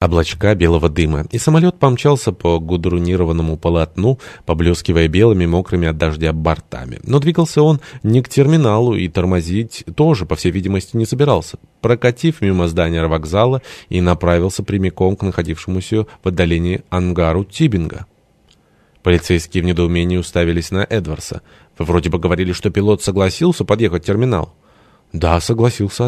облачка белого дыма, и самолет помчался по гудрунированному полотну, поблескивая белыми мокрыми от дождя бортами. Но двигался он не к терминалу и тормозить тоже, по всей видимости, не собирался. Прокатив мимо здания вокзала и направился прямиком к находившемуся в отдалении ангару Тибинга. Полицейские в недоумении уставились на Эдварса. «Вы вроде бы говорили, что пилот согласился подъехать в терминал». «Да, согласился»,